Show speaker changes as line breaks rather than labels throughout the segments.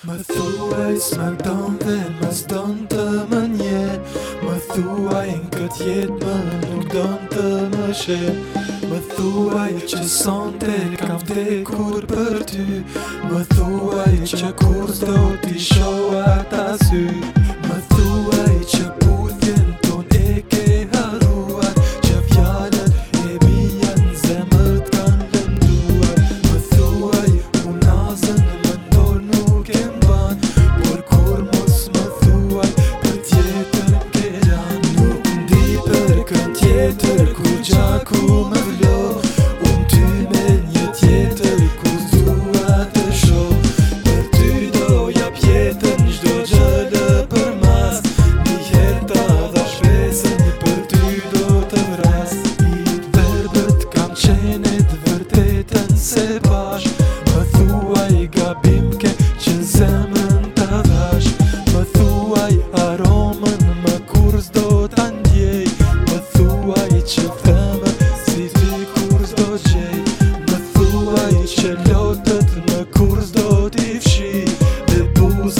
Më thuaj s'ma ndonë dhe më s'donë të më nje Më thuaj në këtë jetë më nuk donë të më shë Më thuaj që sonë të kam kur për ty Më thuaj që kur s'do t'i shoha t'asyr tjetër ku gjaku më vlo Unë ty me një tjetër ku zdua të sho Për ty doja pjetën një gjdo gjëllë për mas Një jeta ta dha shpesën për ty do të vras I të verbet kam qenet vërtetën se për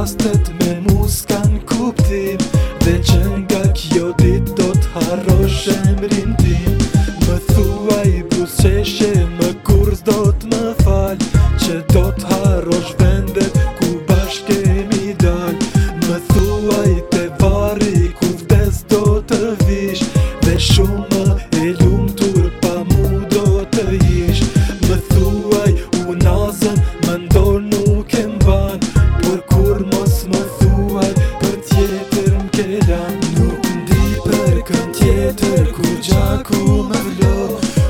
rastet me mu s'kan kuptim Dhe që nga kjo dit do t'haro shemrin tim Më thuaj i busqeshe Ku qa ku me vlurë